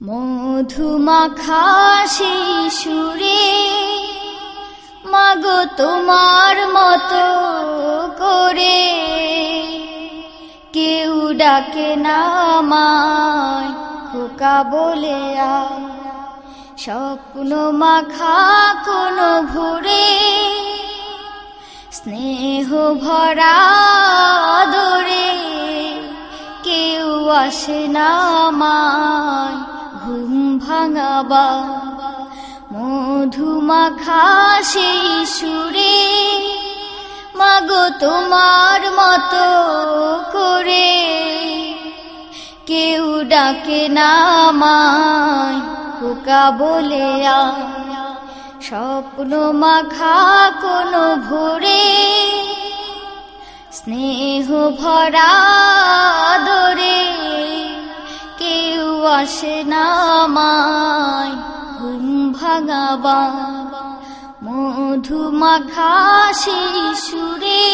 মধুমাখা শিশুরে, মাগো তোমার মতো করে। কেউ ডাকে না আমায়, খোকা বলে স্বপ্ন মাখা কোনো ভোরে, স্নেহ ভরা দরে কেউ আসে না আমায় ঘুম ভাঙাবা, মধুমাখা সেই সুরে মাগো তোমার মতো করে কেউ ডাকে না আমায়, খোকা বলে স্বপ্ন মাখা কোনো ভোরে, স্নেহ ভরা দরে কেউ আসে না ভাঙাবা মধু মাখা শিশুরে।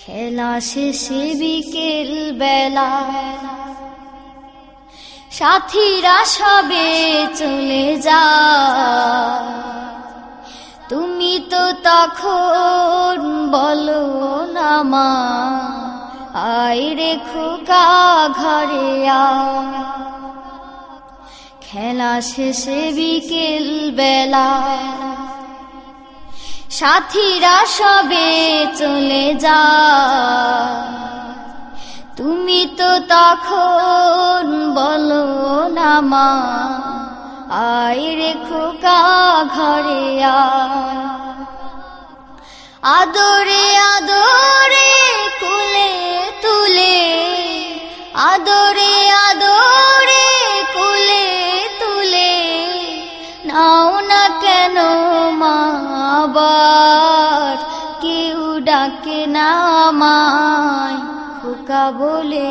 খেলা শেষে বিকেল বেলা সাথীরা সবে চলে যা তুমি তো তখন বলো না মা, আয় রে খোকা ঘরে আ খেলা শেষে বিকেল বেলা। সাথীরা সবে চলে যা তুমি তো তখন বলো না মা, আয় রে খোকা ঘরে আদরে আদরে ডাকে না মায় খোকা বলে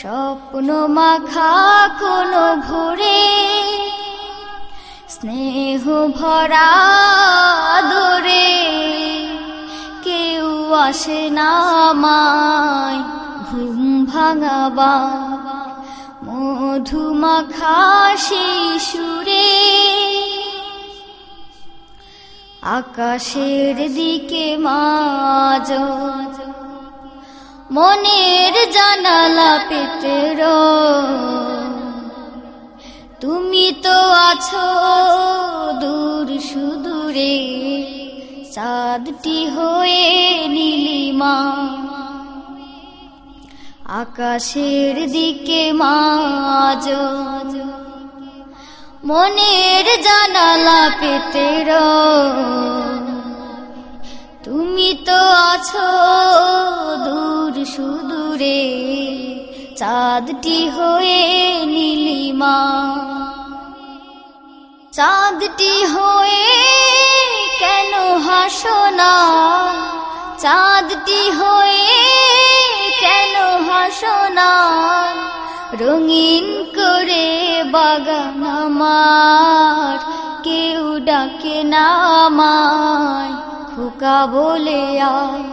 স্বপ্ন মাখা কোনো ভোরে, স্নেহ ভরা দরে কেউ আসে না মায় ঘুম ভাঙাবা মধুমাখা শিশুরে। আকাশের দিকে মাজ। মনের জানালা পেটের তুমি তো আছো দূর সুদূরে, চাঁদটি হয়ে নীলিমা। আকাশের দিকে মাজ। মনের জানালা পেতের তুমি তো আছো দূর সুদূরে, চাঁদটি হয়ে নীলিমা। চাঁদটি হয়ে কেন হাসো না? চাঁদটি হয়ে রঙিন করে বাগান আমার। কেউ ডাকে না আমায়, খোকা বলে আয়।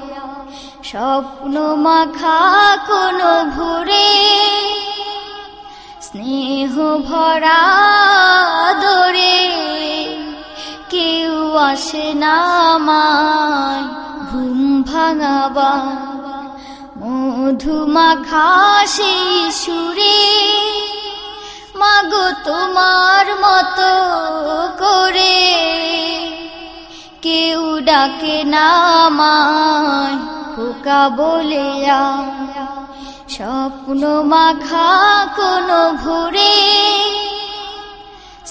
স্বপ্ন মাখা কোনো ভোরে, স্নেহ ভরা দরে কেউ আসে না আমায়, ঘুম ভাঙাবা মধুমাখা সেই সুরে, মাগো তোমার মতো করে। কেউ ডাকে না আমায়, খোকা বলে স্বপ্ন মাখা কোনো ভোরে,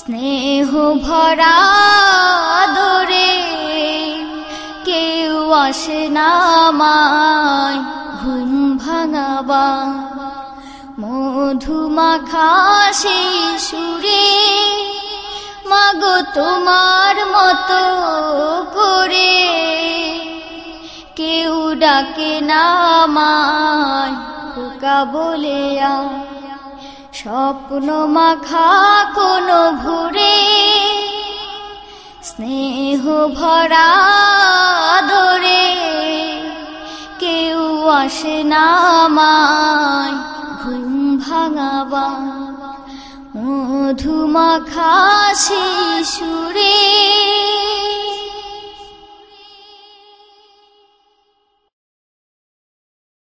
স্নেহ ভরা দরে কেউ আসে না আমায়, ঘুম ভাঙাবা মধুমাখা সেই সুরে মাগো তোমার মতো করে। কেউ ডাকে না আমায়, খোকা বলে স্বপ্ন মাখা কোনো ভোরে, স্নেহ ভরা আসে না আমায় ঘুম ভাঙাবা মধুমাখা শিশুরে